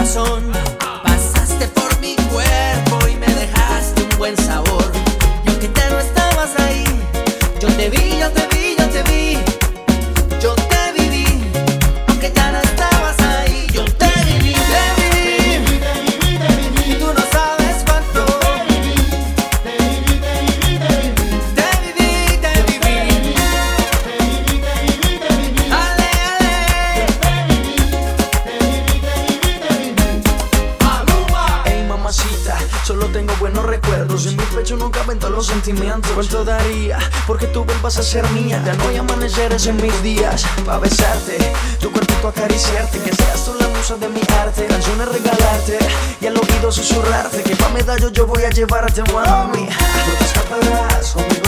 corazón. Solo tengo buenos recuerdos. En mi pecho nunca caben los sentimientos. ¿Cuánto daría? Porque tú vuelvas a ser mía. Ya no hay amaneceres en mis días. Pa' besarte, tu cuerpito acariciarte. Que seas tú la musa de mi arte. Canciones regalarte y al oído susurrarte. Que pa' medallo yo voy a llevarte, mami. No te escaparás, homie